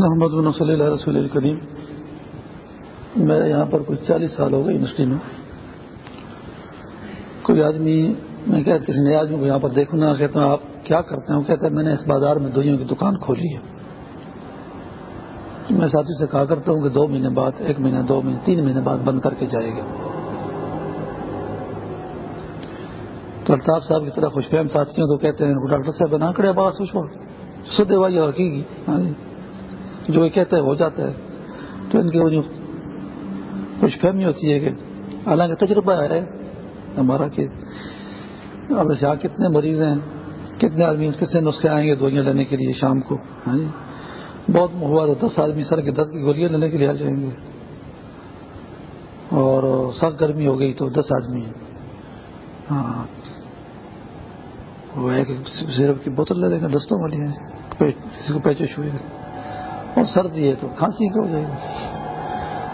محمد بن صلی اللہ رسول الکریم، میں یہاں پر کچھ چالیس سال ہو گئے یونیورسٹی میں۔ کوئی آدمی، میں کہتے کسی نئے آدمی کو یہاں پر دیکھوں کہتا ہوں، آپ کیا کرتے ہیں؟ وہ کہتے ہیں میں نے اس بازار میں دوئیوں کی دکان کھولی ہے۔ میں ساتھی سے کہا کرتا ہوں کہ دو مہینے بعد، ایک مہینہ، دو مہینے، تین مہینے بعد بند کر کے جائے گا۔ تو الطاف صاحب کی طرح خوش فہم ساتھیوں تو کہتے ہیں ڈاکٹر صاحب بنا کرے بات اس سدے وائی حقیقی۔ ہاں جی۔ جو یہ کہتے ہیں ہو جاتا ہے، تو ان کی وہ جو خوش فہمی ہوتی ہے کہ حالانکہ تجربہ ہے ہمارا کہ اب ایسے کتنے مریض ہیں، کتنے آدمی کتنے نسخے آئیں گے دوائیاں لینے کے لیے شام کو؟ ہاں جی؟ بہت ہوا تو دس آدمی سر کے دس کی گولیاں لینے کے لیے آ جائیں گے۔ اور سخت گرمی ہو گئی تو دس آدمی ہاں۔ وہ ایک سیرپ کی بوتل لے دیں گے، دستوں والی ہیں کسی کو پیچش ہوئے اور سردی ہے تو کھانسی کی ہو جائے گی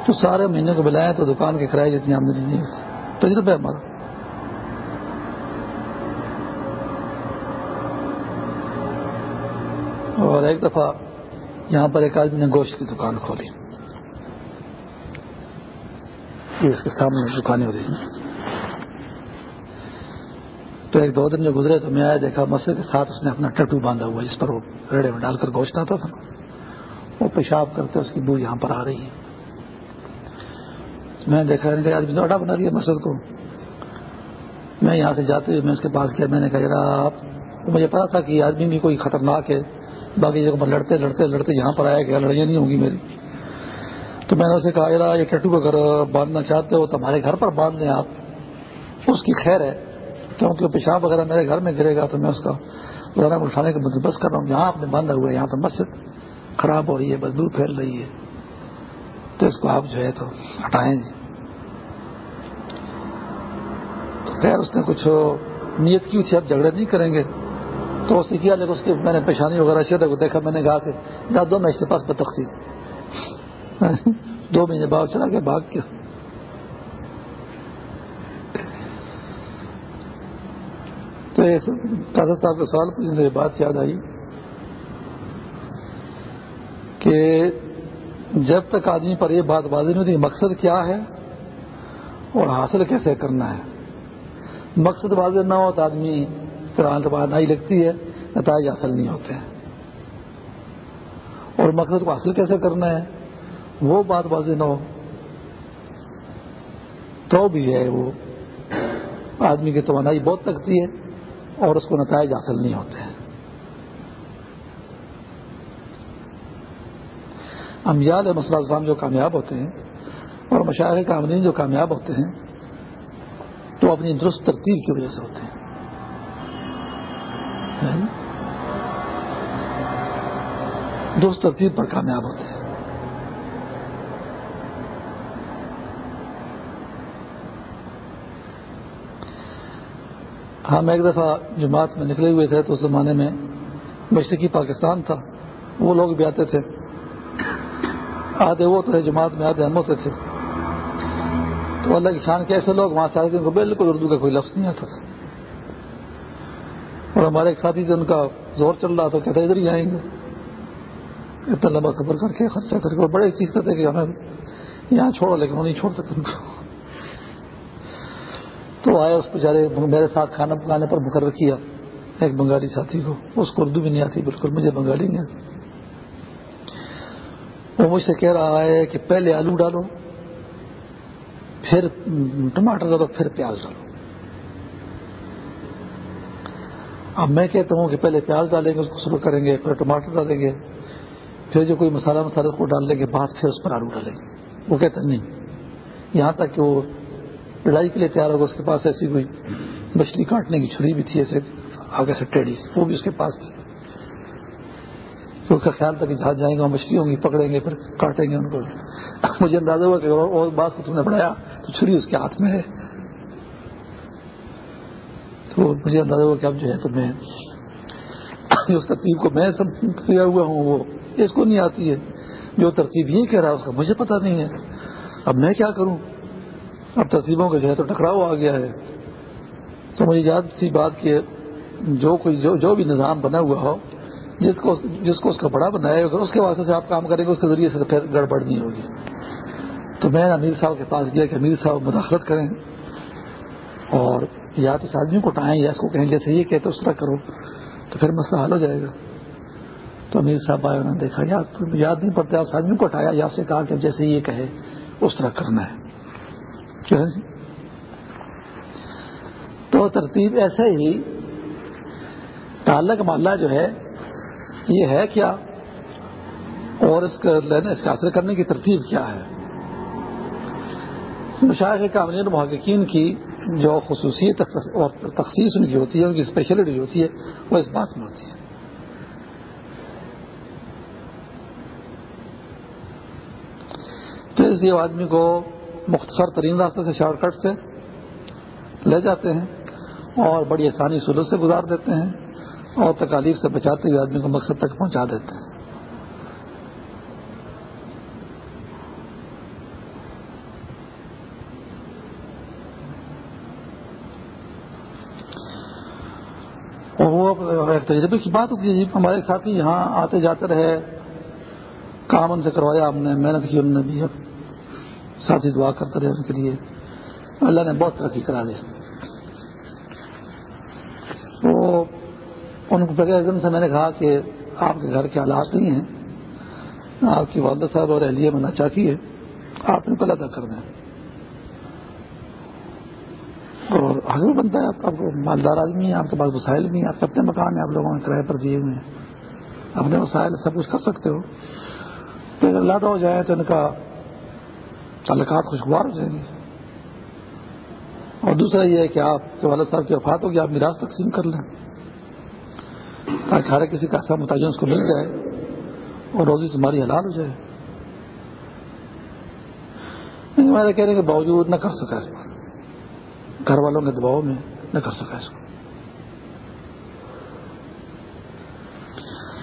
تو سارے مہینے کو بلائیں تو دکان کے کرایہ جتنی آمدنی نہیں ہوتی تجربہ ہے ہمارا۔ اور ایک دفعہ یہاں پر ایک آدمی نے گوشت کی دکان کھولی۔ اس کے سامنے دکانیں ہو رہی ہیں تو ایک دو دن جو گزرے تو میں آیا دیکھا مسجد کے ساتھ اس نے اپنا ٹٹو باندھا ہوا جس پر وہ ریڑے میں ڈال کر گوشت آتا تھا۔ وہ پیشاب کرتے اس کی بو یہاں پر آ رہی ہے میں نے دیکھا کہ آدمی اڈا بنا دیا مسجد کو۔ میں یہاں سے جاتے ہوئے میں اس کے پاس کیا میں نے کہا ذرا آپ مجھے پتا تھا کہ آدمی بھی کوئی خطرناک ہے۔ باقی جگہ پر لڑتے لڑتے لڑتے یہاں پر آیا کہ لڑائیاں نہیں ہوں گی میری۔ تو میں نے اسے کہا ذرا یہ ٹٹو کو اگر باندھنا چاہتے ہو تو ہمارے گھر پر باندھ دیں آپ۔ اس کی خیر ہے، کیونکہ پیشاب وغیرہ میرے گھر میں گرے گا تو میں اس کا ذرا اٹھانے کا بندوبست کر رہا ہوں۔ یہاں آپ نے باندھا ہوا ہے، یہاں تو مسجد خراب ہو رہی ہے بدبو پھیل رہی ہے۔ تو اس کو آپ جو ہے تو ہٹائیں جی۔ تو خیر، اس نے کچھ نیت کی تھی، اب جھگڑے نہیں کریں گے۔ تو اس نے کیا، لیکن اس کی میں نے پیشانی وغیرہ شہر کو دیکھا، میں نے کہا کہ جا، دو میں اس کے پاس بتختی دو مہینے بعد چلا گیا، بھاگ کیا تو قاضر صاحب کا سوال پوچھنے بات یاد آئی۔ کہ جب تک آدمی پر یہ بات واضح نہیں ہوتی مقصد کیا ہے اور حاصل کیسے کرنا ہے؟ مقصد واضح نہ ہو تو آدمی توانائی لگتی ہے، نتائج حاصل نہیں ہوتے ہیں۔ اور مقصد کو حاصل کیسے کرنا ہے؟ وہ بات واضح نہ ہو تو بھی ہے وہ آدمی کی توانائی بہت لگتی ہے اور اس کو نتائج حاصل نہیں ہوتے ہیں۔ امیال مسئلہ السلام جو کامیاب ہوتے ہیں اور مشاعر کامرین جو کامیاب ہوتے ہیں، تو اپنی درست ترتیب کی وجہ سے ہوتے ہیں۔ درست ترتیب پر کامیاب ہوتے ہیں۔ ہاں، ہم ایک دفعہ جماعت میں نکلے ہوئے تھے تو اس زمانے میں مشرقی پاکستان تھا، وہ لوگ بھی آتے تھے۔ آدھے وہ تھے جماعت میں آدھے ہم ہوتے تھے۔ تو اللہ کی شان کیسے لوگ وہاں سے آتے بالکل اردو کا کوئی لفظ نہیں آتا تھا۔ اور ہمارے ایک ساتھی تھے، ان کا زور چل رہا تو کہتے ادھر ہی آئیں گے۔ اتنا لمبا سفر کر کے خرچہ کر کے۔ بڑے چیز تھے کہ ہمیں یہاں چھوڑو، لیکن وہ نہیں چھوڑتے تھے۔ ان کو تو آئے اس بیچارے، میرے ساتھ کھانا پکانے پر مقرر کیا، ایک بنگالی ساتھی کو۔ اس کو اردو بھی نہیں آتی، بالکل مجھے بنگالی نہیں آتی۔ وہ مجھ سے کہہ رہا ہے کہ پہلے آلو ڈالو، پھر ٹماٹر ڈالو، پھر پیاز ڈالو۔ اب میں کہتا ہوں کہ پہلے پیاز ڈالیں گے، اس کو شروع کریں گے، پھر ٹماٹر ڈالیں گے، پھر جو کوئی مسالہ مسالہ کو ڈال لیں گے، بعد پھر اس پر آلو ڈالیں گے۔ وہ کہتے نہیں، یہاں تک کہ وہ لڑائی کے لیے تیار ہوگا، اس کے پاس ایسی کوئی مچھلی کاٹنے کی چھری بھی تھی، ایسے آگے سے ٹیڑھی وہ بھی اس کے پاس تھی۔ کا خیال تھا کہ جہاں جائیں گے مچھلی ہوں گی، پکڑیں گے، پھر کاٹیں گے ان کو۔ مجھے اندازہ ہوا کہ اور بات کو تم نے بڑھایا تو چھری اس کے ہاتھ میں ہے۔ تو مجھے اندازہ ہوا کہ اب جو ہے تو میں اس ترتیب کو میں سب کیا ہوا ہوں، وہ اس کو نہیں آتی ہے۔ جو ترتیب یہ کہہ رہا ہے، اس کا مجھے پتا نہیں ہے۔ اب میں کیا کروں؟ اب ترتیبوں کے جو ہے تو ٹکراؤ آ گیا ہے۔ تو مجھے یاد سی بات کہ جو کوئی جو جو بھی نظام بنا ہوا ہو جس کو جس کو اس کا بڑا بنایا ہوگا، اس کے واسطے سے آپ کام کریں گے، اس کے ذریعے سے پھر گڑبڑ نہیں ہوگی۔ تو میں امیر صاحب کے پاس گیا کہ امیر صاحب مداخلت کریں۔ اور یا تو اس آدمی کو اٹھائیں یا اس کو کہیں جیسے یہ کہتے اس طرح کرو، تو پھر مسئلہ حل ہو جائے گا۔ تو امیر صاحب آئے، انہوں نے دیکھا یاد یاد نہیں پڑتا، اس آدمی کو اٹھایا، یا سے کہا کہ جیسے یہ کہے، اس طرح کرنا ہے۔ تو ترتیب ایسے ہی، تعلق محلہ جو ہے یہ ہے کیا؟ اور اس کا لینے اس کا حاصل کرنے کی ترتیب کیا ہے؟ مشاعر کامل محققین کی جو خصوصیت اور تخصیص ان کی ہوتی ہے، ان کی اسپیشلٹی ہوتی ہے، وہ اس بات میں ہوتی ہے۔ تو اس لیے آدمی کو مختصر ترین راستے سے شارٹ کٹ سے لے جاتے ہیں اور بڑی آسانی سلوک سے گزار دیتے ہیں۔ اور تکالیف سے بچاتے ہوئے آدمی کو مقصد تک پہنچا دیتے ہیں۔ اور وہ ایک تجربے کی بات ہوتی ہے جی، ہمارے ساتھی یہاں آتے جاتے رہے۔ کام ان سے کروایا ہم نے، محنت کی انہوں نے بھی۔ ساتھی دعا کرتے رہے ان کے لیے۔ اللہ نے بہت ترقی کرا دی تو ان کو دن سے میں نے کہا کہ آپ کے گھر کے حالات نہیں ہیں۔ آپ کی والدہ صاحب اور اہلیہ میں نہ کی ہے۔ آپ نے پہلے ادا کر دیں اور حق بنتا ہے، آپ کو مالدار آدمی ہے، آپ کے پاس وسائل بھی ہیں، آپ کے اپنے مکان ہیں، آپ لوگوں نے کرایہ پر دیے ہوئے ہیں۔ اپنے وسائل سب کچھ کر سکتے ہو۔ تو اگر لادا ہو جائے تو ان کا تعلقات خوشگوار ہو جائیں گے۔ اور دوسرا یہ ہے کہ آپ کے والد صاحب کی وفات ہوگی، آپ میراث تقسیم کر لیں۔ تاکہ ہر کسی کا ایسا متعین اس کو مل جائے اور روزی تمہاری حلال ہو جائے۔ ہمارے کہنے کے باوجود نہ کر سکا اس بات گھر والوں کے دباؤ میں نہ کر سکا اس کو۔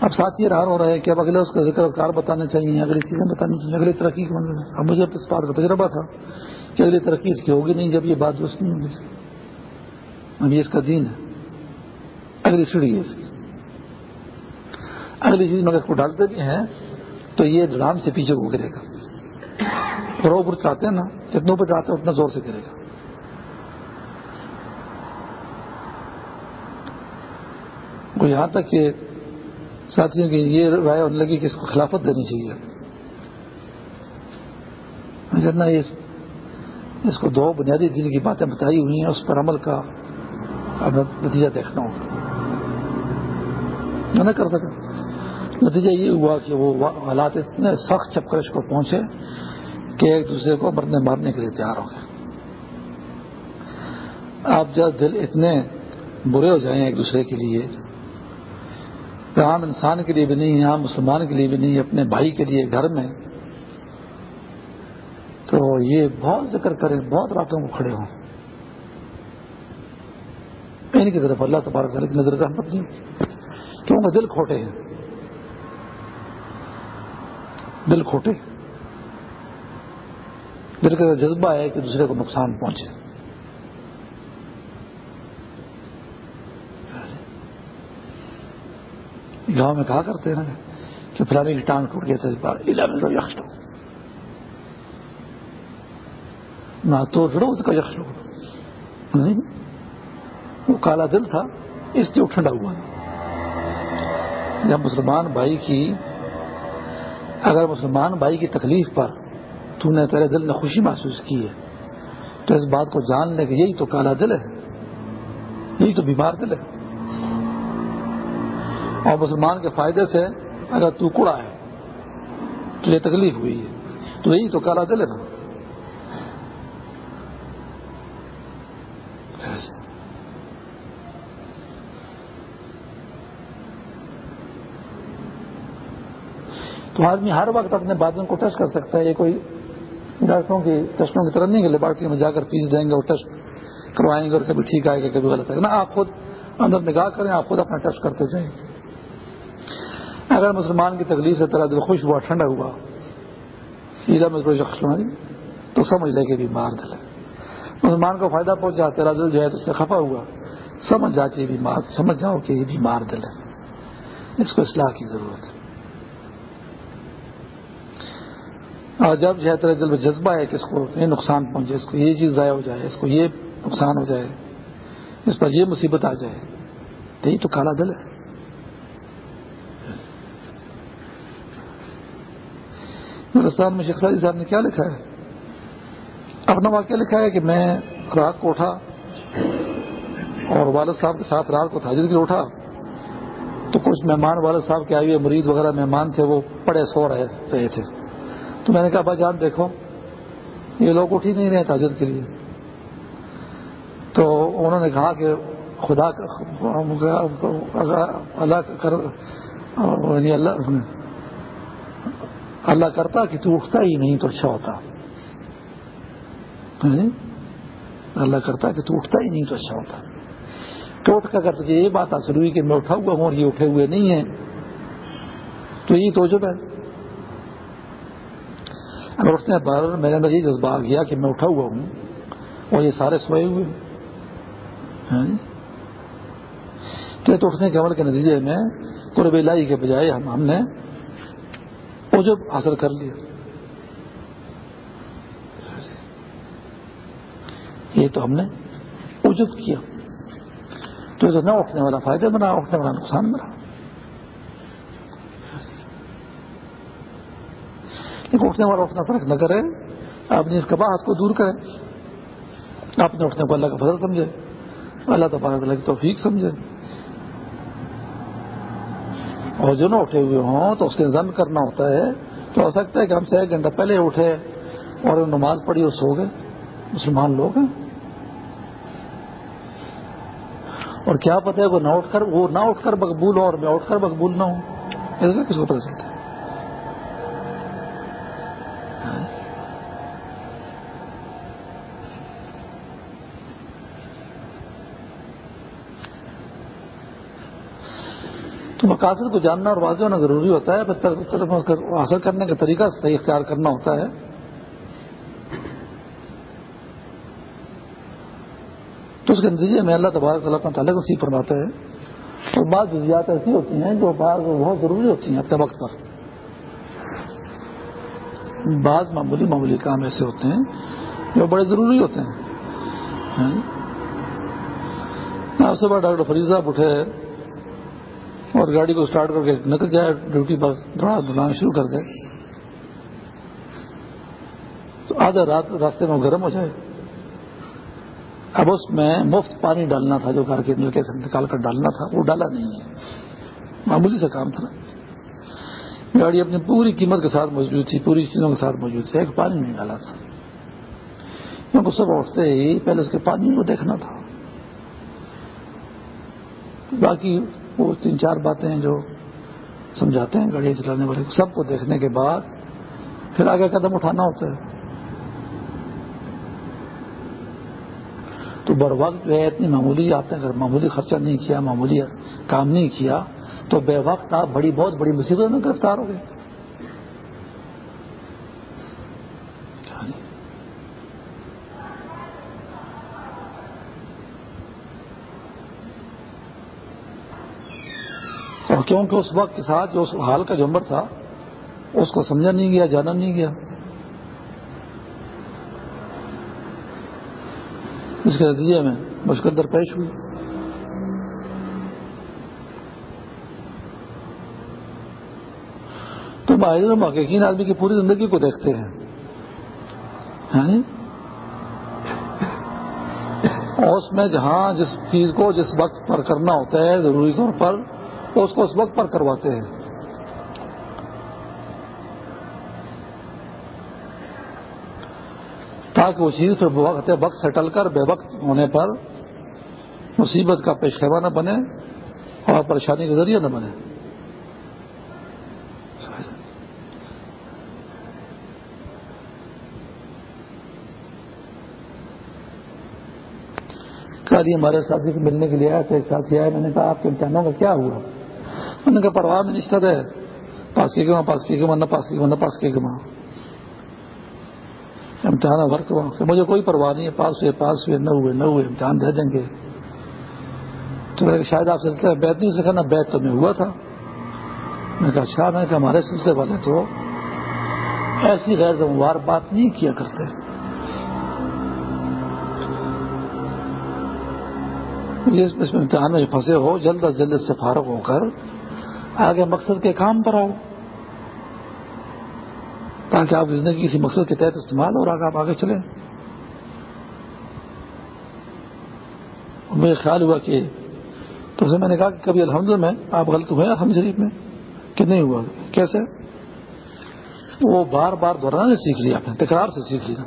اب ساتھ یہ رہا ہو رہے ہیں کہ اب اگلے اس کا ذکر اذکار بتانے چاہیے، اگلی چیزیں بتانی چاہیے، اگلی ترقی کے میں اب مجھے اس بات کا تجربہ تھا کہ اگلی ترقی اس کی ہوگی نہیں جب یہ بات درست نہیں ہوگی۔ اب یہ اس کا دین ہے۔ اگلی سیڑھی ہے اس کی۔ اگلی چیز میں اس کو ڈالتے بھی ہیں، تو یہ ڈرام سے پیچھے کو گرے گا۔ اور اوپر چاہتے ہیں نا، جتنے اوپر چاہتے ہیں، اتنا زور سے گرے گا۔ وہ یہاں تک کہ ساتھیوں کی یہ رائے ہونے لگی کہ اس کو خلافت دینی چاہیے۔ جتنا اس کو دو بنیادی دن کی باتیں بتائی ہوئی ہیں، اس پر عمل کا نتیجہ دیکھنا ہوگا۔ میں نہ کر سکا نتیجہ یہ ہوا کہ وہ حالات اتنے سخت چپکرش کو پہنچے کہ ایک دوسرے کو مرنے مارنے کے لیے تیار ہو گئے۔ آپ جب دل اتنے برے ہو جائیں ایک دوسرے کے لیے، عام انسان کے لیے بھی نہیں، عام مسلمان کے لیے بھی نہیں، اپنے بھائی کے لیے، گھر میں، تو یہ بہت ذکر کریں، بہت راتوں کو کھڑے ہوں۔ ان کی طرف اللہ تبارک کی نظر رحمت نہیں۔ کیونکہ دل کھوٹے ہیں۔ دل کھوٹے۔ دل کا جذبہ ہے کہ دوسرے کو نقصان پہنچے۔ گاؤں میں کہا کرتے ہیں کہ فلانی کی ٹانگ ٹوٹ گیا تھا یکش نہ تو جڑو اس کا یکش نہیں، وہ کالا دل تھا، اس لیے ٹھنڈا ہوا۔ جب مسلمان بھائی کی اگر مسلمان بھائی کی تکلیف پر تو نے تیرے دل نے خوشی محسوس کی ہے، تو اس بات کو جان لے کہ یہی تو کالا دل ہے، یہی تو بیمار دل ہے۔ اور مسلمان کے فائدے سے اگر تو کڑا ہے، تو یہ تکلیف ہوئی ہے۔ تو یہی تو کالا دل ہے نا۔ تو آدمی ہر وقت اپنے بادلوں کو ٹیسٹ کر سکتا ہے، یہ کوئی ڈاکٹروں کی ٹیسٹوں کی طرح نہیں کہ لیبارٹری میں جا کر پیس دیں گے اور ٹیسٹ کروائیں گے اور کبھی ٹھیک آئے گا، کبھی غلط آئے گا۔ نا آپ خود اندر نگاہ کریں، آپ خود اپنا ٹیسٹ کرتے جائیں۔ گے اگر مسلمان کی تکلیف سے تیرا دل خوش ہوا، ٹھنڈا ہوا عیدہ میں کوئی شخص سنائی تو سمجھ لے کہ بیمار دل ہے۔ مسلمان کو فائدہ پہنچا، تیرا دل جو ہے تو اس سے خفا ہوا۔ سمجھ جا چاہیے بیمار، سمجھ جاؤ کہ یہ بیمار دل ہے۔ اس کو اصلاح کی ضرورت ہے۔ اور جب جو ہے تیرے دل میں جذبہ ہے کہ اس کو یہ نقصان پہنچے، اس کو یہ چیز ضائع ہو جائے، اس کو یہ نقصان ہو جائے، اس پر یہ مصیبت آ جائے، تو یہ تو کالا دل ہے۔ ہندوستان میں شیخ صاحب نے کیا لکھا ہے؟ اپنا واقعہ لکھا ہے کہ میں رات کو اٹھا اور والد صاحب کے ساتھ رات کو تاجر کے اٹھا، تو کچھ مہمان والد صاحب کے آئے ہوئے مرید وغیرہ مہمان تھے، وہ پڑے سو رہے رہے تھے۔ تو میں نے کہا بھائی جان دیکھو، یہ لوگ اٹھ ہی نہیں رہے تاجر کے لیے۔ تو انہوں نے کہا کہ خدا اللہ کر یعنی اللہ اللہ کرتا کہ تو اٹھتا ہی نہیں تو اچھا ہوتا۔ ہاں جی؟ اللہ کرتا کہ تو اٹھتا ہی نہیں تو اچھا ہوتا۔ تو اٹھ کر تجھے یہ بات حاصل ہوئی کہ میں اٹھا ہوا ہوں اور یہ اٹھے ہوئے نہیں ہیں، تو یہ تو جو ہے۔ اگر اٹھنے پر میرے اندر یہ جذبہ آ گیا کہ میں اٹھا ہوا ہوں اور یہ سارے سوئے ہوئے ہاں جی؟ تو اٹھنے کے عمل کے نتیجے میں قرب لائی کے بجائے ہم ہم نے عجب حاصل کر لیا۔ یہ تو ہم نے عجب کیا۔ تو یہ تو نہ اٹھنے والا فائدہ بنا، اٹھنے والا نقصان بنا۔ لیکن اٹھنے والا اٹھنا فرق نہ کرے۔ اپنی اس کباہت کو دور کرے اپنے اٹھنے کو اللہ کا فضل سمجھے۔ اللہ تبارک اللہ کی توفیق سمجھے۔ اور جو نہ اٹھے ہوئے ہوں تو اس کے زن کرنا ہوتا ہے۔ تو ہو سکتا ہے کہ ہم سے ایک گھنٹہ پہلے اٹھے اور نماز پڑھی اور سو گئے۔ مسلمان لوگ ہیں۔ اور کیا پتہ ہے وہ نہ اٹھ کر وہ نہ اٹھ کر مقبول ہو اور میں اٹھ کر مقبول نہ ہوں۔ اس کا کس کو پتہ چلتا ہے؟ تو مقاصد کو جاننا اور واضح ہونا ضروری ہوتا ہے پھر حاصل کرنے کا طریقہ صحیح اختیار کرنا ہوتا ہے۔ تو اس کے نتیجے میں اللہ تبارک صلی اللہ تعالیٰ کو سی فرماتا ہے اور بعض جزیات ایسی ہوتی ہیں جو بعض بہت ضروری ہوتی ہیں اپنے وقت پر۔ بعض معمولی معمولی کام ایسے ہوتے ہیں جو بڑے ضروری ہوتے ہیں۔ ہاں جی۔ آپ سے بڑا ڈاکٹر فریض صاحب اٹھے اور گاڑی کو اسٹارٹ کر کے نکل جائے ڈیوٹی پر دوڑا دلانا شروع کر دے۔ تو آدھا رات راستے میں گرم ہو جائے۔ اب اس میں مفت پانی ڈالنا تھا جو گھر کے نلکے سے نکال کر ڈالنا تھا، وہ ڈالا نہیں۔ ہے معمولی سا کام تھا گاڑی اپنی پوری قیمت کے ساتھ موجود تھی، پوری چیزوں کے ساتھ موجود تھی، ایک پانی نہیں ڈالا تھا۔ کیونکہ صبح اٹھتے ہی پہلے اس کے پانی کو دیکھنا تھا۔ باقی وہ تین چار باتیں ہیں جو سمجھاتے ہیں، گاڑیاں چلانے والے سب کو دیکھنے کے بعد پھر آگے قدم اٹھانا ہوتا ہے۔ تو بر وقت جو ہے اتنی معمولی آپ نے اگر معمولی خرچہ نہیں کیا، معمولی کام نہیں کیا، تو بے وقت آپ بڑی، بہت بڑی مصیبت میں گرفتار ہو گئے۔ اور کیونکہ اس وقت کے ساتھ جو اس حال کا جو عمر تھا، اس کو سمجھا نہیں گیا، جانا نہیں گیا۔ اس کے نتیجے میں مشکل درپیش ہوئی۔ تو باہر محققین آدمی کی پوری زندگی کو دیکھتے ہیں۔ ہاں جی؟ اور اس میں جہاں جس چیز کو جس وقت پر کرنا ہوتا ہے، ضروری طور پر اس کو اس وقت پر کرواتے ہیں۔ تاکہ وہ چیز پھر وقت وقت سے کر، بے وقت ہونے پر مصیبت کا پیش خیمہ نہ بنے اور پریشانی کا ذریعہ نہ بنے۔ کل ہمارے ساتھی سے ملنے کے لیے آیا تو ایک ساتھی آیا میں نے کہا آپ کے امتحانوں کا کیا ہوا؟ انہوں نے کہا پرواہ میں نشتر ہے۔ پاس کی گما پاس کی گما نہ پاس کی گما نہ پاس کی گما امتحان ورک ہوا مجھے کوئی پرواہ نہیں ہے، پاس ہوئے پاس ہوئے، نہ ہوئے نہ ہوئے، امتحان دے دیں گے۔ تو میں شاید آپ سلسلہ بیت نہیں سکھا نہ بیت تو میں ہوا تھا۔ میں کہا اچھا میں نے کہا، ہمارے سلسلے والے تو ایسی غیر ذمہ بات نہیں کیا کرتے۔ جس اس میں امتحان میں پھنسے ہو، جلد از جلد سے فارغ ہو کر آگے مقصد کے کام پر آؤ۔ تاکہ آپ زندگی کسی مقصد کے تحت استعمال اور آگے آپ آگے چلیں۔ مجھے خیال ہوا کہ تو اسے میں نے کہا کہ کبھی الحمد میں آپ غلط ہوئے الحمد شریف میں، کہ نہیں ہوا، کیسے؟ وہ بار بار دہرانا سیکھ لیا آپ نے تکرار سے سیکھ لیا۔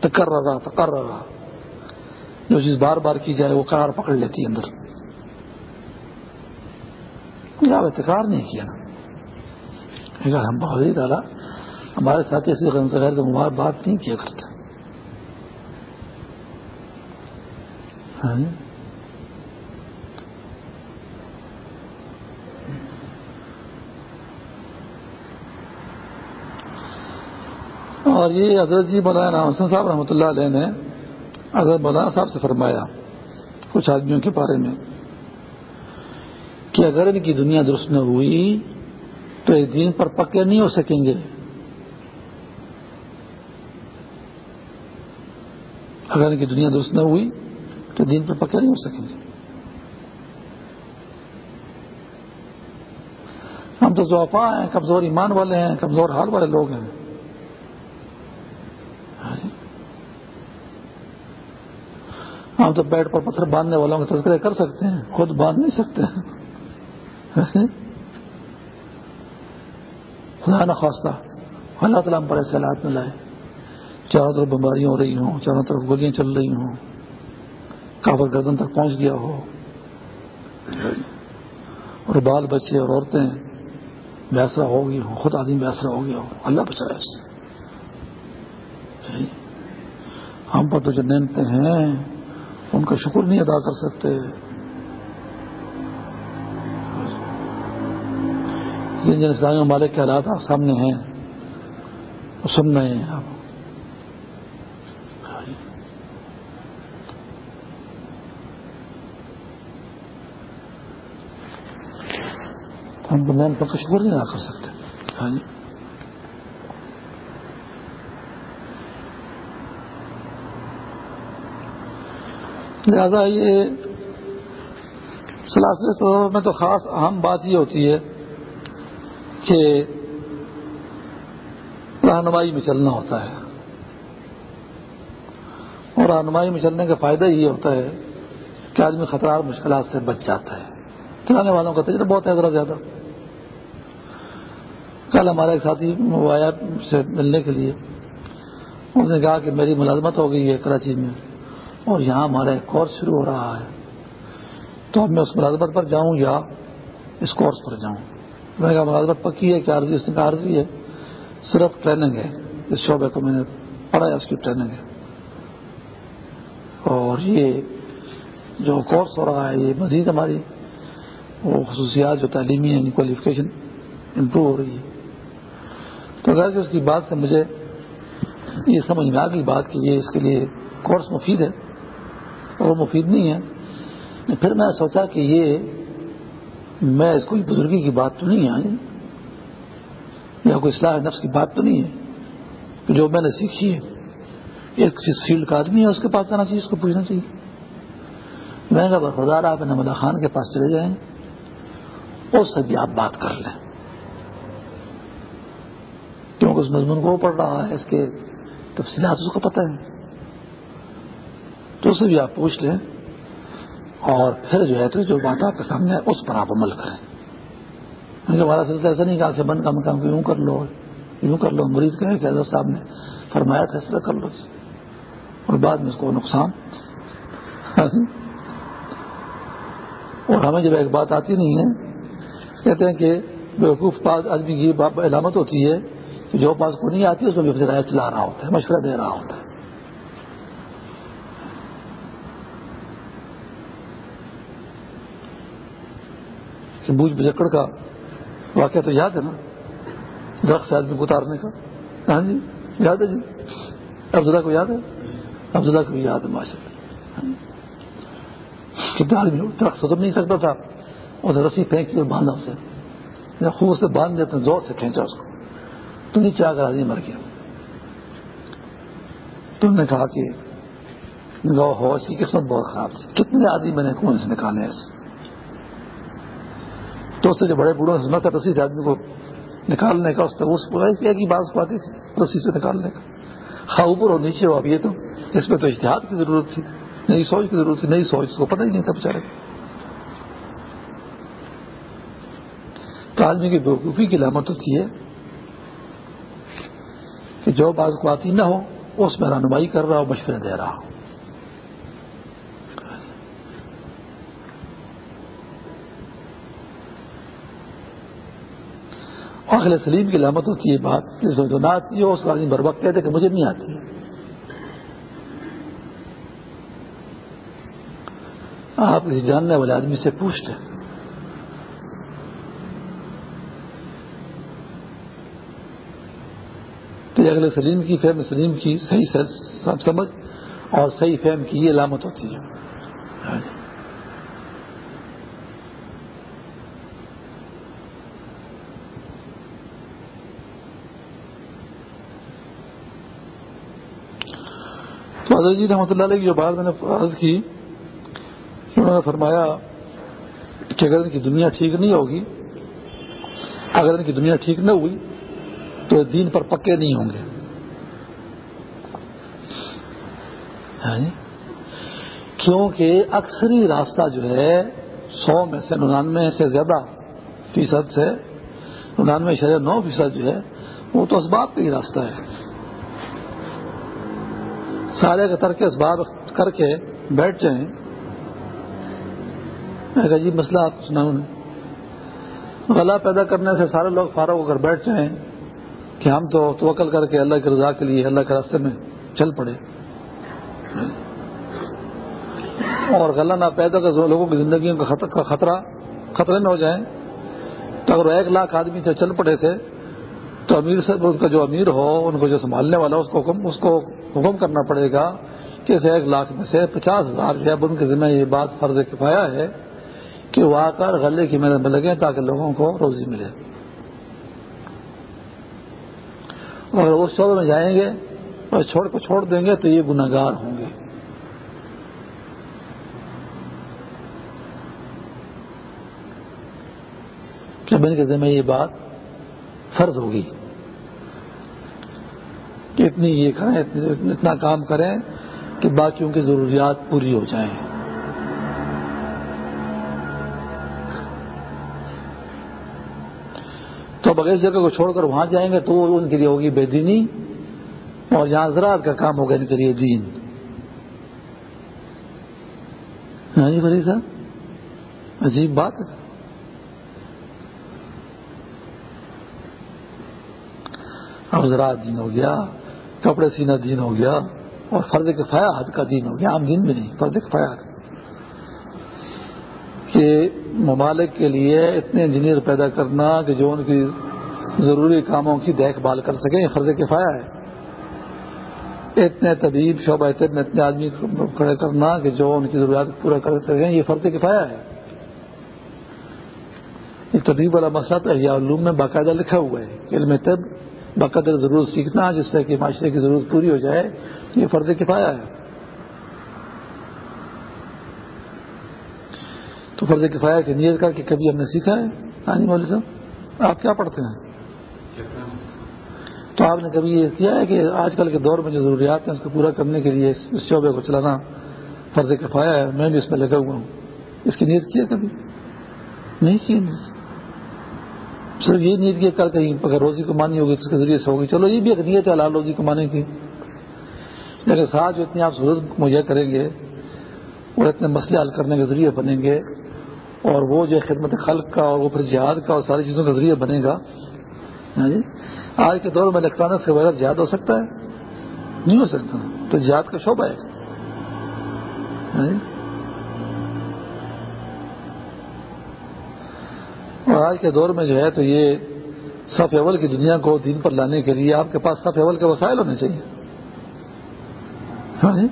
تکر رہا تکر رہا جو چیز بار بار کی جائے وہ قرار پکڑ لیتی ہے اندر۔ آپ تکرار نہیں کیا نا۔ ہم بہت تعالیٰ ہمارے ساتھ ایسی غیر مبار بات نہیں کیا کرتے۔ ہاں جی۔ اور یہ حضرت جی مولانا حسن صاحب رحمۃ اللہ علیہ نے حضرت مولانا صاحب سے فرمایا کچھ آدمیوں کے بارے میں۔ کہ اگر ان کی دنیا درست نہ ہوئی، تو ایک دین پر پکے نہیں ہو سکیں گے۔ اگر ان کی دنیا درست نہ ہوئی، تو دین پر پکے نہیں ہو سکیں گے۔ ہم تو زوفا ہیں، کمزور ایمان والے ہیں، کمزور حال والے لوگ ہیں۔ ہاں جی۔ ہم تو پیٹ پر پتھر باندھنے والوں کے تذکرے کر سکتے ہیں، خود باندھ نہیں سکتے۔ ہیں خدا خواستہ اللہ تعالیٰ ہم پر ایسے حالات میں لائے۔ چاروں طرف بیماریاں ہو رہی ہوں، چاروں طرف گولیاں چل رہی ہوں۔ کافر گردن تک پہنچ گیا ہو۔ اور بال بچے اور عورتیں بیسرا ہو گئی ہوں، خود آدمی بیسرا ہو گیا ہو اللہ بچائے اس۔ ہم پر تو جو نعمتیں ہیں، ان کا شکر نہیں ادا کر سکتے۔ جن جن اسلامی ممالک کے حالات آپ سامنے ہیں، وہ سن رہے ہیں آپ۔ ہم کو مین پر شکر نہیں ادا کر سکتے۔ ہاں جی۔ لہذا یہ سلاسل تو میں تو خاص اہم بات یہ ہوتی ہے کہ رہنمائی میں چلنا ہوتا ہے۔ اور رہنمائی میں چلنے کا فائدہ یہ ہوتا ہے کہ آدمی خطرات مشکلات سے بچ جاتا ہے۔ چلانے والوں کا تجربہ بہت ہے، ذرا زیادہ۔ کل ہمارا ایک ساتھی آیا سے ملنے کے لیے۔ اس نے کہا کہ میری ملازمت ہو گئی ہے کراچی میں اور یہاں ہمارا ایک کورس شروع ہو رہا ہے۔ تو اب میں اس ملازمت پر جاؤں یا اس کورس پر جاؤں؟ میں نے کہا ملازمت پکی ہے، کیا عرضی، اس نے کہا عرضی ہے۔ صرف ٹریننگ ہے، اس شعبے کو میں نے پڑھا ہے، اس کی ٹریننگ ہے۔ اور یہ جو کورس ہو رہا ہے، یہ مزید ہماری وہ خصوصیات جو تعلیمی ہے کوالیفکیشن امپروو ہو رہی ہے۔ تو اگر کہ اس کی بات سے مجھے یہ سمجھ میں آ گئی بات کہ یہ اس کے لیے کورس مفید ہے، اور وہ مفید نہیں ہے۔ پھر میں سوچا کہ یہ میں اس کوئی بزرگی کی بات تو نہیں ہے یا کوئی اصلاح نفس کی بات تو نہیں ہے۔ کہ جو میں نے سیکھی ہے، ایک جس فیلڈ کا آدمی ہے، اس کے پاس جانا چاہیے، اس کو پوچھنا چاہیے۔ میں نے کہا آپ نمدا خان کے پاس چلے جائیں۔ اس سے بھی آپ بات کر لیں۔ کیونکہ اس مضمون کو پڑھ رہا ہے، اس کے تفصیلات اس کو پتہ ہے تو اسے بھی آپ پوچھ لیں۔ اور پھر جو ہے تو جو بات آپ کے سامنے ہے، اس پر آپ عمل کریں۔ کیونکہ ہمارا سلسلہ ایسا نہیں کہا کہ بند کا مقام یوں کر لو، یوں کر لو، مریض کہے کہ حضرت صاحب نے فرمایا تھا ایسا کر لو۔ اور بعد میں اس کو نقصان۔ اور ہمیں جب ایک بات آتی نہیں ہے، کہتے ہیں کہ بیوقوف پاس آدمی کی علامت ہوتی ہے کہ جو پاس کو نہیں آتی، اس میں بھی چلا رہا ہوتا ہے، مشورہ دے رہا ہوتا ہے کہ بوجھ بجکڑ کا واقعہ تو یاد ہے نا؟ درخت سے آدمی کو اتارنے کا۔ ہاں جی یاد ہے جی؟ افزلہ کو یاد ہے؟ افزلہ کو یاد ہے ماشاء اللہ آدمی ہاں جی۔ درخت ستر نہیں سکتا تھا۔ اسے رسی پھینکی اور باندھا اسے۔ خوب سے باندھ دیتے زور سے کھینچا اس کو۔ تو نیچے آ کر آدمی مر گیا۔ تم نے کہا کہ گو ہو اس کی قسمت بہت خراب تھی۔ کتنے آدمی میں نے کون سے نکالے ایسے تو اس سے جو بڑے بوڑھوں سے تھا رسی سے آدمی کو نکالنے کا اس اس کی بات کو آتی تھی رسی سے نکالنے کا۔ ہاں اوپر اور نیچے ہو اب یہ تو اس میں تو اشتہاد کی ضرورت تھی، نئی سوچ کی ضرورت تھی، نئی سوچ، اس کو پتہ ہی نہیں تھا بےچارے تو آدمی کی بیوقوفی کی علامت ہوتی ہے کہ جو بات کو آتی نہ ہو اس میں رہنمائی کر رہا ہو مشورے دے رہا ہو۔ اخل سلیم کی علامت ہوتی ہے، بات جو نہ آتی ہو، اس کو آدمی بر وقت کہتے کہ مجھے نہیں آتی۔ آپ کسی جاننے والے آدمی سے پوچھتے تو اگلے سلیم کی فہم، سلیم کی صحیح سمجھ اور صحیح فہم کی یہ علامت ہوتی ہے۔ حضرت جی رحمۃ اللہ علیہ کی جو بات میں نے عرض کی، انہوں نے فرمایا کہ اگر ان کی دنیا ٹھیک نہیں ہوگی، اگر ان کی دنیا ٹھیک نہ ہوئی تو دین پر پکے نہیں ہوں گے۔ ہاں جی؟ کیونکہ اکثری راستہ جو ہے، سو میں سے ننانوے سے زیادہ فیصد سے، ننانوے شرح نو فیصد جو ہے، وہ تو اسباب کا ہی راستہ ہے۔ سارے کا ترک اسباب کر کے بیٹھ جائیں۔ میں کہا جی مسئلہ آپ سنا غلہ پیدا کرنے سے سارے لوگ فارغ ہو کر بیٹھ جائیں کہ ہم تو توکل کر کے اللہ کی رضا کے لیے اللہ کے راستے میں چل پڑے۔ اور غلہ نہ پیدا کر لوگوں کی زندگیوں کا خطرہ خطرے میں ہو جائیں۔ تو اگر ایک لاکھ آدمی سے چل پڑے تھے تو امیر سے ان کا جو امیر ہو، ان کو جو سنبھالنے والا اس کو حکم اس کو حکم کرنا پڑے گا کہ اس ایک لاکھ میں سے پچاس ہزار جو ہے ان کے ذمہ یہ بات فرض کفایا ہے کہ وہ آ کر غلے کی محنت میں لگے تاکہ لوگوں کو روزی ملے۔ اور وہ شعبے میں جائیں گے اور چھوڑ کو چھوڑ دیں گے تو یہ گناگار ہوں گے۔ ان کے ذمہ یہ بات فرض ہوگی۔ کہ اتنی یہ کریں اتنا کام کریں کہ باقیوں کی ضروریات پوری ہو جائیں۔ تو اب اس جگہ کو چھوڑ کر وہاں جائیں گے تو ان کے لیے ہوگی بے دینی اور جہاں زراعت کا کام ہوگا ان کے لیے دین۔ ہاں جی بھائی صاحب؟ عجیب بات ہے۔ اب زراعت دین ہو گیا۔ کپڑے سینا دین ہو گیا اور فرض کفایا حد کا دین ہو گیا، عام دین بھی نہیں، فرض کفایا حد کہ ممالک کے لیے اتنے انجینئر پیدا کرنا کہ جو ان کی ضروری کاموں کی دیکھ بھال کر سکیں، یہ فرض کفایا ہے۔ اتنے طبیب، شعبہ میں اتنے آدمی کھڑے کرنا کہ جو ان کی ضروریات پورا کر سکیں، یہ فرض کفایا ہے۔ یہ طبیب والا مسئلہ تو احیاء علوم میں باقاعدہ لکھا ہوا ہے، کہ علم طب بقدر ضرور سیکھنا، جس سے کہ معاشرے کی ضرورت پوری ہو جائے، یہ فرض کفایا ہے۔ تو فرض کفایا کی نیت کر کے کبھی ہم نے سیکھا ہے؟ ہاں جی مولوی صاحب، آپ کیا پڑھتے ہیں؟ تو آپ نے کبھی یہ کیا ہے کہ آج کل کے دور میں جو ضروریات ہیں، اس کو پورا کرنے کے لیے اس شعبے کو چلانا فرض کفایا ہے، میں بھی اس میں لگا ہوا ہوں۔ اس کی نیت کیا کبھی؟ نہیں کی صرف یہ نیت کی کر کہیں اگر روزی کمانی ہوگی، اس کے ذریعے سے ہوگی۔ چلو یہ بھی ایک نیت ہے حلال روزی کمانے کی۔ لیکن ساتھ جو اتنی آپ ضرورت مہیا کریں گے اور اتنے مسئلے حل کرنے کے ذریعے بنیں گے اور وہ جو خدمت خلق کا اور وہ پھر جہاد کا اور ساری چیزوں کا ذریعہ بنے گا ہاں جی؟ آج کے دور میں الیکٹرانکس کے بغیر جہاد ہو سکتا ہے۔ نہیں ہو سکتا، تو جہاد کا شعبہ ہے۔ ہاں جی؟ اور آج کے دور میں جو ہے تو یہ صف اول کی دنیا کو دین پر لانے کے لیے آپ کے پاس صف اول کے وسائل ہونے چاہیے۔ ہاں جی۔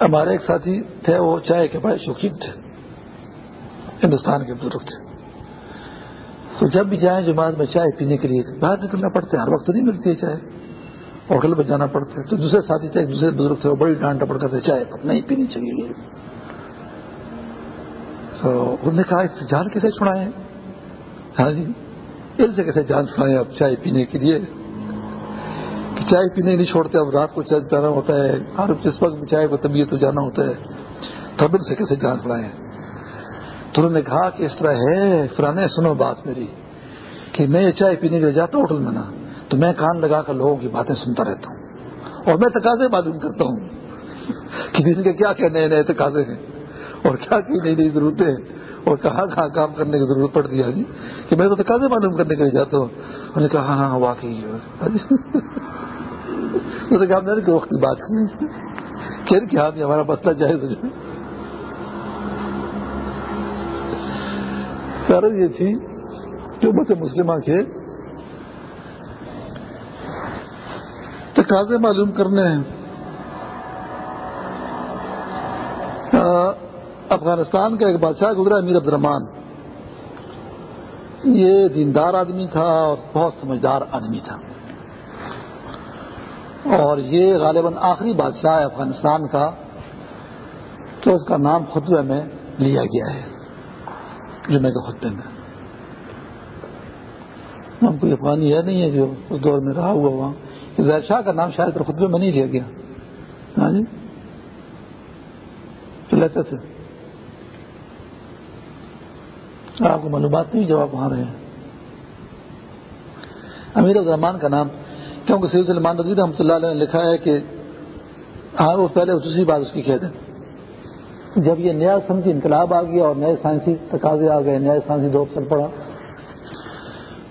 ہمارے ایک ساتھی تھے، وہ چائے کے بڑے شوقین تھے۔ ہندوستان کے بزرگ تھے۔ تو جب بھی جائیں جماعت میں چائے پینے کے لیے، باہر نکلنا پڑتا ہے، ہر وقت نہیں ملتی ہے چائے۔ ہوٹل میں جانا پڑتا ہے تو دوسرے ساتھی تھے دوسرے بزرگ تھے، وہ بڑی ڈانٹ ٹپڑ کرتے چائے نہیں پینی چاہیے۔ تو انہوں نے کہا، اس ہاں جی، سے جان کیسے چھڑائے ہاں جی ان سے کیسے جان چھڑائے اب چائے پینے کے لیے۔ کہ چائے پینے نہیں چھوڑتے، اب رات کو چائے جانا ہوتا ہے، ہر جس وقت چائے کو طبیعت تو جانا ہوتا ہے تب ان سے کیسے جان چھڑائے تو انہوں نے کہا کہ اس طرح ہے فرانے سنو بات میری، کہ میں یہ چائے پینے کے لیے جاتا ہوں ہوٹل میں نا۔ تو میں کان لگا کر لوگوں کی باتیں سنتا رہتا ہوں اور میں تقاضے معلوم کرتا ہوں کہ دن کے کیا کیا نئے نئے تقاضے ہیں اور کیا کی نئی نئی ضرورتیں ہیں اور کہاں کہاں کام کرنے کی ضرورت پڑتی ہے جی کہ میں تو تقاضے معلوم کرنے کے لیے جاتا ہوں انہوں نے کہا ہاں ہاں, ہاں، واقعی کہا میں نے وقت کی بات کی۔ پھر کیا ہمارا مسئلہ جائز ہو جائے۔ یہ تھی جو بچے مسلمہ کے تقاضے معلوم کرنے ہیں۔ افغانستان کا ایک بادشاہ گزرا، امیر عبد الرحمان یہ دیندار آدمی تھا اور بہت سمجھدار آدمی تھا۔ اور یہ غالباً آخری بادشاہ ہے افغانستان کا، تو اس کا نام خطبے میں لیا گیا ہے۔ جمعے کے خطبے میں۔ ہم کو افغانی ہے نہیں ہے جو اس دور میں رہا ہوا وہاں کہ زید شاہ کا نام شاید خطبے میں نہیں لیا گیا۔ ہاں جی۔ تو لیتے تھے۔ آپ کو معلومات نہیں جواب وہاں رہے۔ امیر الرحمان کا نام، کیونکہ سید سلمان رضی رحمۃ اللہ علیہ نے لکھا ہے کہ ہاں وہ پہلے دوسری بات اس کی کہہ دیں جب یہ نیا سمجھی انقلاب آ گیا اور نئے سائنسی تقاضے آ گئے، نئے سائنسی دور چل پڑا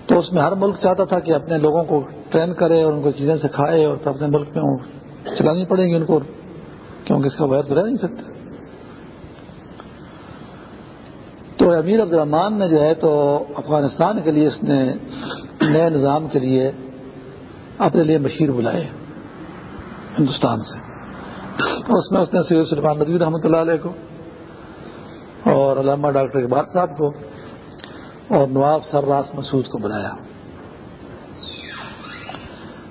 تو اس میں ہر ملک چاہتا تھا کہ اپنے لوگوں کو ٹرین کرے اور ان کو چیزیں سکھائے اور پھر اپنے ملک میں چلانی پڑیں گی ان کو کیونکہ اس کا ویر تو رہ نہیں سکتا۔ تو امیر عبد الرحمان نے جو ہے تو افغانستان کے لیے اس نے نئے نظام کے لیے اپنے لیے مشیر بلائے ہندوستان سے۔ اس میں اس نے سید سلمان ندوی رحمۃ اللہ علیہ کو اور علامہ ڈاکٹر اقبال صاحب کو اور نواب سرراس مسعود کو بلایا۔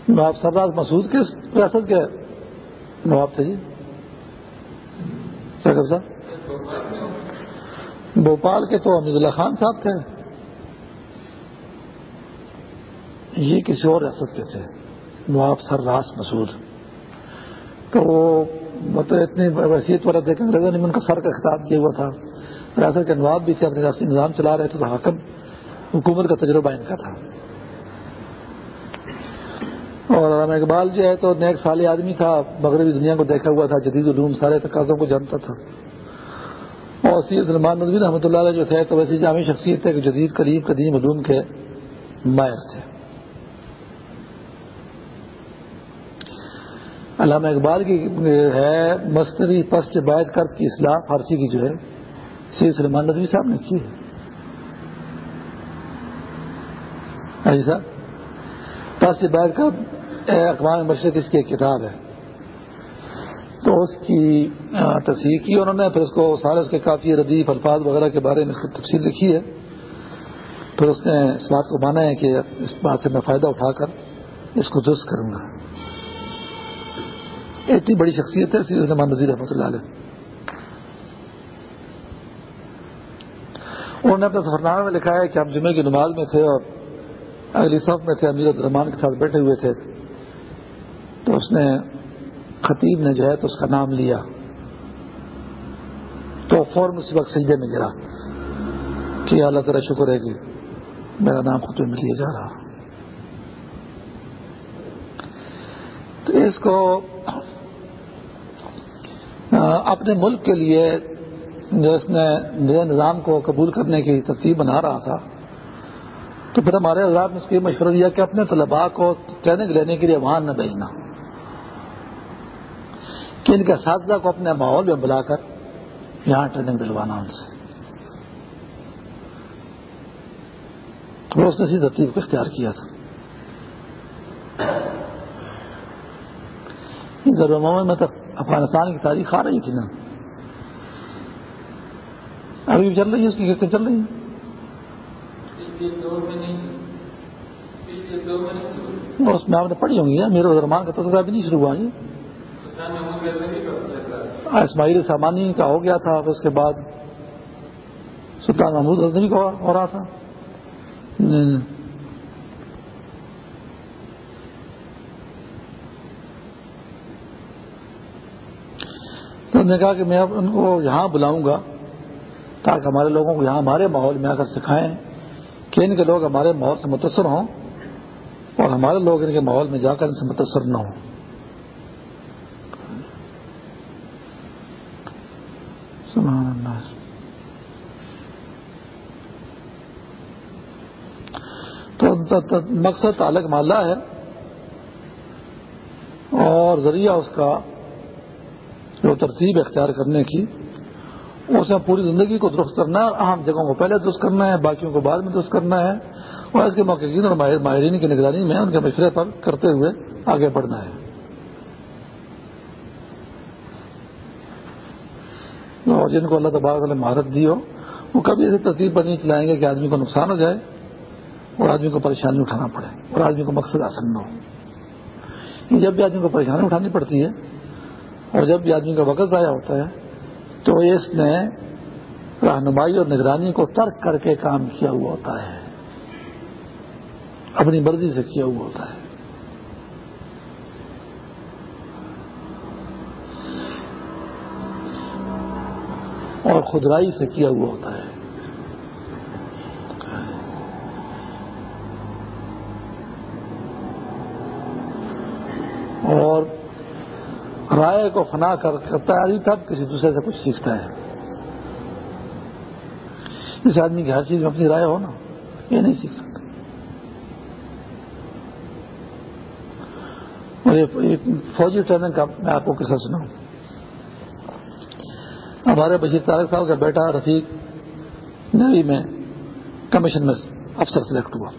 نواب سرراس مسعود کس ریاست کے نواب تھے جی؟ صاحب۔ بھوپال کے تو حمید اللہ خان صاحب تھے۔ یہ کسی اور ریاست کے تھے۔ نواب سر راس مسعود۔ تو وہ مطلب اتنی ویسیت والا تھے کہ انگریزوں نے ان کا سر کا خطاب کیا ہوا تھا۔ ریاست کے نواب بھی تھے، اپنے ریاستی نظام چلا رہے تھے تو حاکم حکومت کا تجربہ ان کا تھا اور علامہ اقبال جو ہے تو نیک سال آدمی تھا، مغربی دنیا کو دیکھا ہوا تھا، جدید علوم، سارے تقاضوں کو جانتا تھا۔ اور سی سلمان ندوی رحمۃ اللہ علیہ جو تھے تو ویسی جامع شخصیت ہے کہ جدید قریب قدیم علوم کے ماہر تھے۔ علامہ اقبال کی ہے مستری پست باعث قرض کی اصلاح فارسی کی جو ہے۔ سی سلمان ندوی صاحب نے کی ہے؟ ہاں جی صاحب؟ پست کا اقوام مشرق اس کی ایک کتاب ہے۔ تو اس کی تصحیح کی انہوں نے، پھر اس کو سارے اس کے کافی ردیف الفاظ وغیرہ کے بارے میں اس کی تفصیل لکھی ہے۔ پھر اس نے اس بات کو مانا ہے کہ اس بات سے میں فائدہ اٹھا کر اس کو درست کروں گا۔ اتنی بڑی شخصیت ہے، سید زمان نظیر رحمۃ اللہ علیہ۔ انہوں نے اپنے سفرنامے میں لکھا ہے کہ ہم جمعے کی نماز میں تھے اور اگلی صف میں تھے، امیر الرحمان کے ساتھ بیٹھے ہوئے تھے۔ تو اس نے خطیب نے جو ہے تو اس کا نام لیا۔ تو فوراً اسی وقت سجدے میں گرا کہ اللہ تعالیٰ شکر ہے کہ میرا نام خطبے میں لیا جا رہا۔ تو اس کو اپنے ملک کے لیے جو اس نے نئے نظام کو قبول کرنے کی ترتیب بنا رہا تھا، تو پھر ہمارے حضرات نے اس کی مشورہ دیا کہ اپنے طلباء کو ٹریننگ لینے کے لیے وہاں نہ بھیجنا، کہ ان کے اساتذہ کو اپنے ماحول میں بلا کر یہاں ٹریننگ دلوانا ان سے۔ تو اس نے اسی ترتیب کو اختیار کیا تھا۔ ضرور میں مطلب افغانستان کی تاریخ آ رہی تھی نا۔ ابھی بھی چل رہی ہے اس کی قسطیں چل رہی ہیں۔ اور اس میں آپ نے پڑھی ہوں گی میرے رحمان کا تذکرہ بھی نہیں شروع ہوا یہ۔ اسماعیل سامانی کا ہو گیا تھا اس کے بعد سلطان محمود حسنی کا ہو رہا تھا۔ تو نے کہا کہ میں اب ان کو یہاں بلاؤں گا۔ تاکہ ہمارے لوگوں کو یہاں ہمارے ماحول میں آ کر سکھائیں کہ ان کے لوگ ہمارے ماحول سے متاثر ہوں اور ہمارے لوگ ان کے ماحول میں جا کر ان سے متاثر نہ ہوں۔ تو مقصد تعلق مالا ہے اور ذریعہ اس کا جو ترتیب اختیار کرنے کی اسے پوری زندگی کو درست کرنا ہے اور اہم جگہوں کو پہلے درست کرنا ہے، باقیوں کو بعد میں درست کرنا ہے۔ اور اس کے موقع اور ماہرین کی نگرانی میں ان کے مشورے پر کرتے ہوئے آگے بڑھنا ہے۔ اور جن کو اللہ تبارک مہارت دی ہو، وہ کبھی ایسی ترتیب پر نہیں چلائیں گے کہ آدمی کو نقصان ہو جائے اور آدمی کو پریشانی اٹھانا پڑے اور آدمی کو مقصد حاصل نہ ہو۔ جب بھی آدمی کو پریشانی اٹھانی پڑتی ہے اور جب بھی آدمی کا وقت ضائع ہوتا ہے تو اس نے رہنمائی اور نگرانی کو ترک کر کے کام کیا ہوا ہوتا ہے۔ اپنی مرضی سے کیا ہوا ہوتا ہے۔ اور خدرائی سے کیا ہوا ہوتا ہے اور رائے کو فنا کرتا ہے تب کسی دوسرے سے کچھ سیکھتا ہے۔ جس آدمی کی ہر چیز میں اپنی رائے ہو نا، یہ نہیں سیکھ سکتا۔ اور یہ فوجی ٹریننگ کا میں آپ کو کسا سنا ہوں ہمارے بشیر طارق صاحب کا بیٹا رفیق نیوی میں کمیشن میں افسر سلیکٹ ہوا۔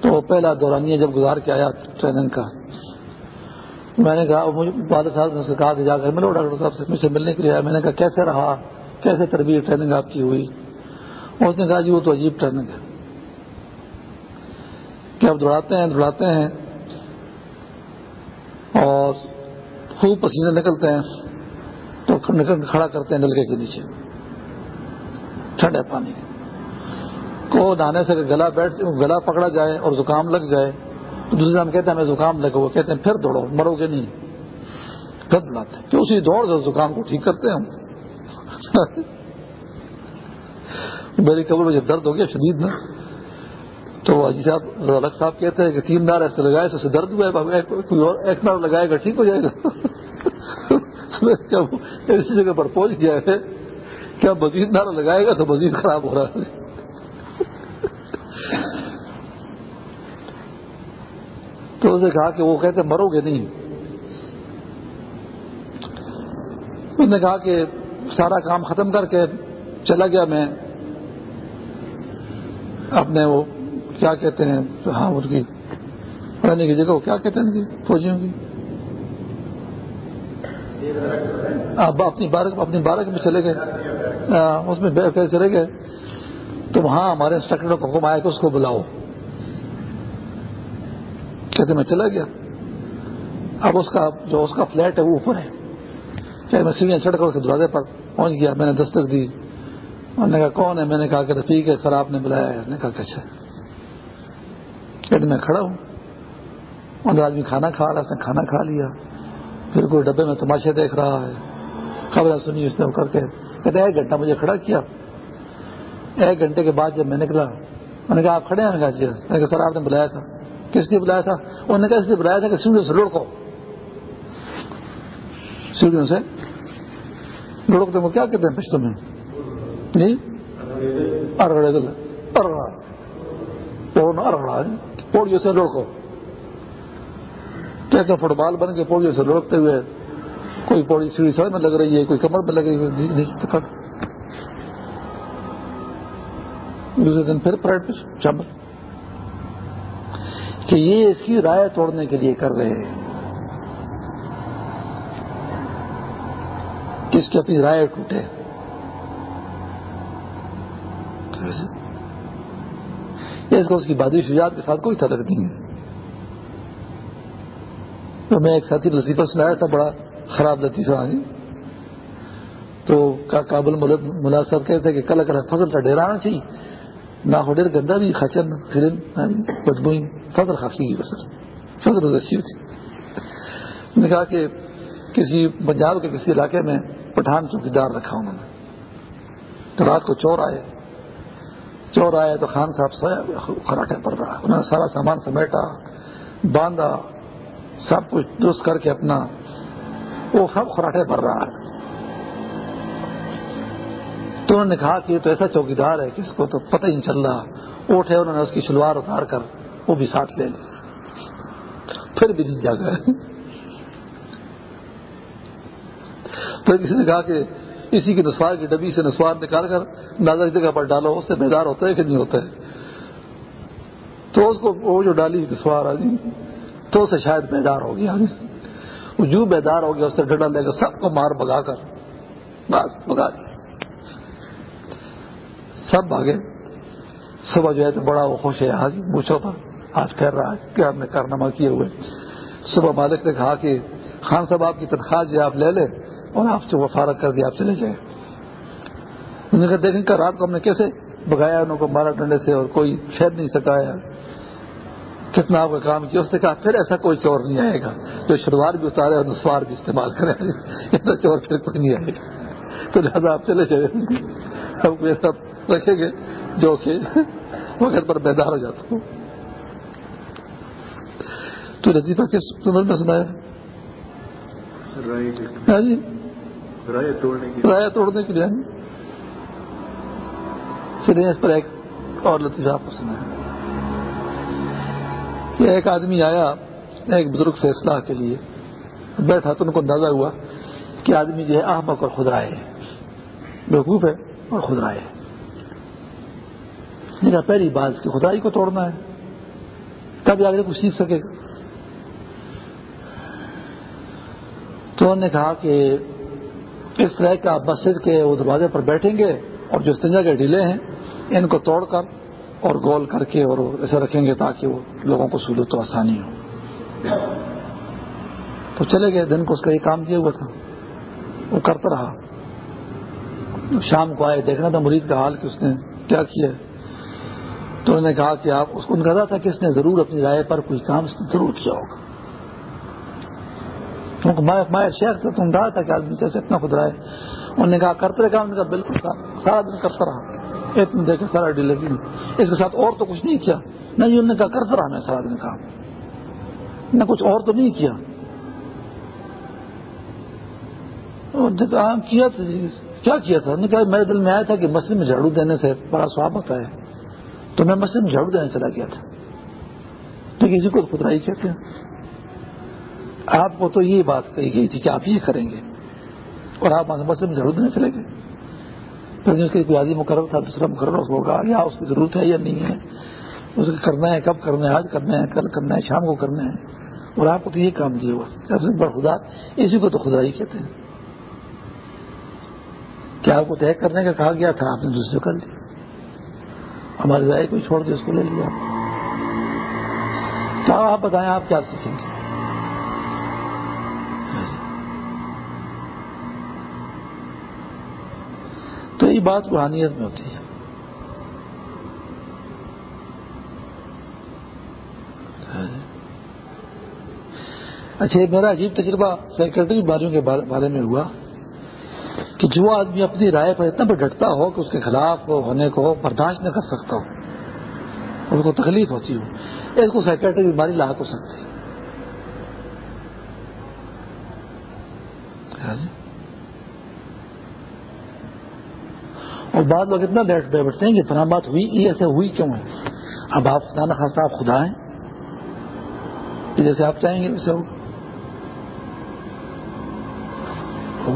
تو پہلا دورانیہ جب گزار کے آیا ٹریننگ کا میں نے کہا والد صاحب نے کہا کہ جا کر ملو ڈاکٹر صاحب سے مجھ سے ملنے کے لیے آیا میں نے کہا، کیسے رہا؟ کیسے تربیت ٹریننگ آپ کی ہوئی؟ اس نے کہا جی وہ تو عجیب ٹریننگ ہے۔ کہ اب دوڑاتے ہیں دوڑاتے ہیں اور خوب پسینے نکلتے ہیں، تو کھڑا کرتے ہیں نلکے کے نیچے، ٹھنڈے پانی کو نہانے سے گلا بیٹھ، گلا پکڑا جائے اور زکام لگ جائے دوسرے ہم کہتے ہیں ہمیں زکام لگا وہ کہتے ہیں پھر دوڑو، مرو گے نہیں۔ پھر دوڑاتے کہ اسی دوڑ سے زکام کو ٹھیک کرتے ہیں میری قبر میں جب درد ہو گیا، شدید نا، تو اجی صاحب الگ صاحب کہتے ہیں کہ تین نار ایسے لگائے اسے درد ہوا ہے ایک نار لگائے گا، ٹھیک ہو جائے گا۔ جب اسی جگہ پر پہنچ گیا ہے۔ کیا مزید نعرہ لگائے گا تو مزید خراب ہو رہا ہے۔ تو اسے کہا کہ وہ کہتے مرو گے نہیں۔ اس نے کہا کہ سارا کام ختم کر کے چلا گیا میں۔ اپنے وہ کیا کہتے ہیں؟ ہاں ان کی رہنے کی جگہ وہ کیا کہتے ہیں فوجیوں کی۔ اپنی بارک اپنی بارک میں چلے گئے۔ ہاں، اس میں چلے گئے۔ تو وہاں ہمارے انسٹرکٹر کو حکم آیا کہ اس کو بلاؤ۔ کہتے میں چلا گیا؟ اب اس کا جو اس کا فلیٹ ہے وہ اوپر ہے۔ چاہے میں سیڑھیاں چڑھ کر اس کے دروازے پر پہنچ گیا، میں نے دستک دی۔ انہوں نے کہا، کون ہے؟ میں نے کہا کہ رفیق ہے، سر آپ نے بلایا ہے۔ نے کہا کہ اچھا۔ کہتے میں کھڑا ہوں۔ اندر آدمی کھانا کھا رہا اس نے کھانا کھا لیا۔ پھر کوئی ڈبے میں تماشے دیکھ رہا ہے۔ خبریں سنی اس نے کر کے۔ کہتے ایک گھنٹہ مجھے کھڑا کیا۔ ایک گھنٹے کے بعد جب میں نکلا میں نے کہا، آپ کھڑے ہیں؟ جی ہاں۔ میں نے کہا، سر آپ نے بلایا تھا۔ کس لیے بلایا تھا؟ انہوں نے کہا، اس لیے بلایا تھا کہ سیڑھیوں سے لڑکو۔ سیڑھیوں سے لڑکتے وہ کیا کہتے ہیں پشتوں میں؟ جی ارگڑے دل ارگڑا ارگڑا پوڑیوں سے لڑکو۔ کہتے فٹ بال بن کے پوڑیوں سے لڑکتے ہوئے کوئی پوڑی سیڑھی سڑک میں لگ رہی ہے، کوئی کمر میں لگ رہی ہے نیچے دوسرے دن پھر پریڈ پہ شامل کہ یہ اس کی رائے توڑنے کے لیے کر رہے ہیں۔ جس کی اپنی رائے ٹوٹے؟ اس کو اس کی بادی شجاعت کے ساتھ کوئی تعلق نہیں ہے۔ تو میں ایک ساتھی لطیفہ سنایا تھا، بڑا خراب لطیفہ جی تو کابل ملا صاحب کہتے کہ کل کل فصل کا ڈیرا آنا چاہیے نہ ہو ڈیر گندا بھی خچن پھرن یعنی بدبوئی فصل خاصی بس. فصل اچھی ہوتی نے کہا کہ کسی پنجاب کے کسی علاقے میں پٹھان چوکی دار رکھا انہوں نے. تو رات کو چور آئے. چور آئے تو خان صاحب سویا خراٹے پڑ رہا. انہوں نے سارا سامان سمیٹا، باندھا، سب کچھ درست کر کے اپنا وہ سب خراٹے بھر رہا ہے. تو انہوں نے کہا کہ یہ تو ایسا چوکی دار ہے کہ اس کو تو پتہ ہی نہیں چل رہا اٹھے انہوں نے اس کی شلوار اتار کر وہ بھی ساتھ لے لی پھر بھی نہیں جاگا پھر کسی نے کہا کہ اسی کی نسوار کی ڈبی سے نسوار نکال کر نازک جگہ پر ڈالو، اس سے بیدار ہوتا ہے کہ نہیں ہوتا ہے تو اس کو وہ جو ڈالی نسوار آدمی جی، تو اسے شاید بیدار ہو گیا۔ وہ جو بیدار ہو گیا، اس سے ڈڈا لے کر سب کو مار بگا کر، بس بگا دیا۔ سب بھاگے۔ صبح جو ہے تو بڑا وہ خوش ہے آج مچھو پر آج کر رہا ہے، کیا نے کارنامہ کیے ہوئے؟ صبح مالک نے کہا کہ خان صاحب، آپ کی تنخواہ جو آپ لے لیں اور آپ سے وہ فارغ کر دیا آپ چلے جائیں۔ انہوں نے کہا، دیکھیں کہ رات کو ہم نے کیسے بگایا انہوں کو مارا ڈنڈے سے اور کوئی شہد نہیں سکایا کتنا آپ کا کام کیا؟ اس نے کہا، پھر ایسا کوئی چور نہیں آئے گا۔ جو شلوار بھی اتارے اور نسوار بھی استعمال کرے ایسا چور پھر کوئی نہیں آئے گا۔ تو لہٰذا آپ چلے جائیں۔ ہم یہ سب رکھیں گے جو کہ وقت پر بیدار ہو جاتا ہوں تو لطیفہ کس سنر میں سنایا؟ ہاں جی۔ رائے توڑنے کے لیے۔ پھر اس پر ایک اور لطیفہ آپ کو سنایا۔ کہ ایک آدمی آیا ایک بزرگ سے اصلاح کے لیے۔ بیٹھا تو ان کو اندازہ ہوا کہ آدمی جو ہے احمق اور خدرائے بیوقوف ہے۔ اور خدرائے کہا پہلی بات اس کی خدائی کو توڑنا ہے۔ تب آگے کچھ سیکھ سکے۔ گا تو انہوں نے کہا کہ اس طرح کا مسجد کے وہ دروازے پر بیٹھیں گے اور جو سنجا کے ڈھیلے ہیں، ان کو توڑ کر اور گول کر کے اور ایسے رکھیں گے تاکہ وہ لوگوں کو سہولت تو آسانی ہو۔ تو چلے گئے، دن کو اس کا یہ کام کیا ہوا تھا۔ وہ کرتا رہا۔ شام کو آئے، دیکھنا تھا مریض کا حال کہ اس نے کیا کیا۔ تو انہوں نے کہا کہ آپ اس کو کہا تھا کہ اس نے ضرور اپنی رائے پر کوئی کام اس نے ضرور کیا ہوگا۔ مائر شیخ تھا تم کہا تھا کہ آدمی جیسے اتنا خود رہا ہے انہوں نے کہا، کرتے رہے کام۔ نے کہا، بالکل سارا دن کرتا رہا۔ اتنے دیکھے سارا ڈیلے کی اس کے ساتھ اور تو کچھ نہیں کیا۔ نہ انہوں نے کہا، کرتا رہا میں سارا دن کام۔ نہ کچھ اور تو نہیں کیا۔ کیا تھا جی، کیا کیا تھا؟ کہا میرے دل میں آیا تھا کہ مسجد میں جھاڑو دینے سے بڑا سواب ہوتا ہے۔ تو میں مسجد میں جھاڑو دینے چلا گیا تھا۔ کسی کو خدرائی کہتے ہیں۔ آپ کو تو یہ بات کہی گئی تھی کہ آپ یہ کریں گے۔ اور آپ مسجد میں جھاڑو دینے چلے گئے۔ پھر اس کے کوئی مقرر تھا، دوسرا مقرر اس کو کہا، یا اس کی ضرورت ہے یا نہیں ہے۔ اس کو کرنا ہے، کب کرنا ہے، آج کرنا ہے، کل کرنا ہے، شام کو کرنا ہے۔ اور آپ کو تو یہ کام دیا سب سے بڑا خدا، اسی کو تو خدا ہی کہتے ہیں۔ کیا آپ کو طے کرنے کا کہا گیا تھا، آپ نے دوسرے کر لیا ہماری رائے کو چھوڑ کے اس کو لے لیا۔ تو آپ بتائیں، آپ کیا سیکھیں گے؟ تو یہ بات روحانیت میں ہوتی ہے۔ اچھا میرا عجیب تجربہ سیکرٹری باریوں کے بارے میں ہوا۔ کہ جو آدمی اپنی رائے پر اتنا ڈٹتا ہو کہ اس کے خلاف ہونے کو برداشت نہ کر سکتا ہو، اس کو تکلیف ہوتی ہو۔ اس کو سیکرٹری بیماری لاحق ہو سکتی ہاں جی۔ اور بعض لوگ اتنا لیٹ بیٹھتے ہیں کہ فلاں بات ہوئی، یہ ایسے ہوئی کیوں ہے؟ اب آپ خدا نخواستہ آپ خدا ہیں۔ جیسے آپ چاہیں گے، ویسے ہو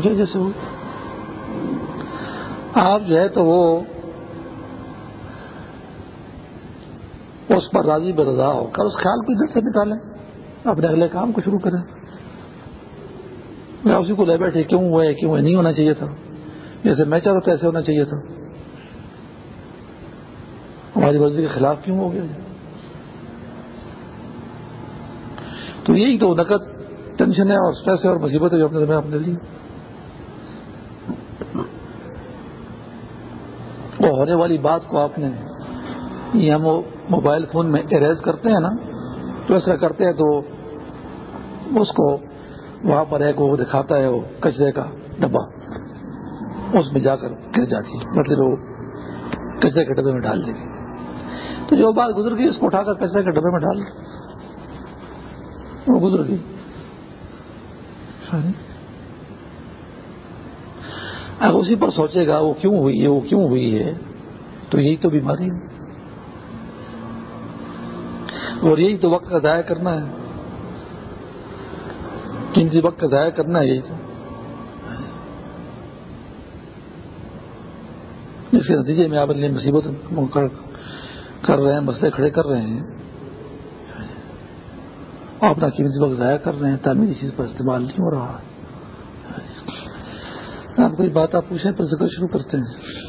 گیا جیسے ہو۔ آپ جو ہے تو وہ اس پر راضی بے رضا ہو کر اس خیال کو ادھر سے نکالیں۔ اپنے اگلے کام کو شروع کریں۔ میں اسی کو لے بیٹھے، کیوں ہوا ہے، کیوں نہیں ہونا چاہیے تھا۔ جیسے میں چاہتا تھا ایسے ہونا چاہیے تھا۔ ہماری مرضی کے خلاف کیوں ہو گیا؟ تو یہی تو نقد، ٹینشن ہے اور اسٹریس ہے اور مصیبت ہے جو اپنے اپنے لیے۔ ہونے والی بات کو آپ نے یہ ہم موبائل فون میں اریز کرتے ہیں نا، تو ایسا کرتے ہیں تو اس کو وہاں پر ایک وہ دکھاتا ہے وہ کچرے کا ڈبا اس میں جا کر گر جاتی ہے مطلب وہ کچرے کے ڈبے میں ڈال دے گی۔ تو جو بات گزر گئی، اس کو اٹھا کر کچرے کے ڈبے میں ڈال۔ وہ گزر گئی۔ اگر اسی پر سوچے گا، وہ کیوں ہوئی ہے، وہ کیوں ہوئی ہے؟ تو یہی تو بیماری ہے۔ اور یہی تو وقت کا ضائع کرنا ہے۔ قیمتی وقت کا ضائع کرنا ہے یہی تو۔ اس کے نتیجے میں آپ لیے مصیبت کر رہے ہیں، مسئلے کھڑے کر رہے ہیں۔ اپنا قیمتی وقت ضائع کر رہے ہیں تعمیری چیز پر استعمال نہیں ہو رہا۔ آپ کوئی بات آپ پوچھیں پھر ذکر شروع کرتے ہیں۔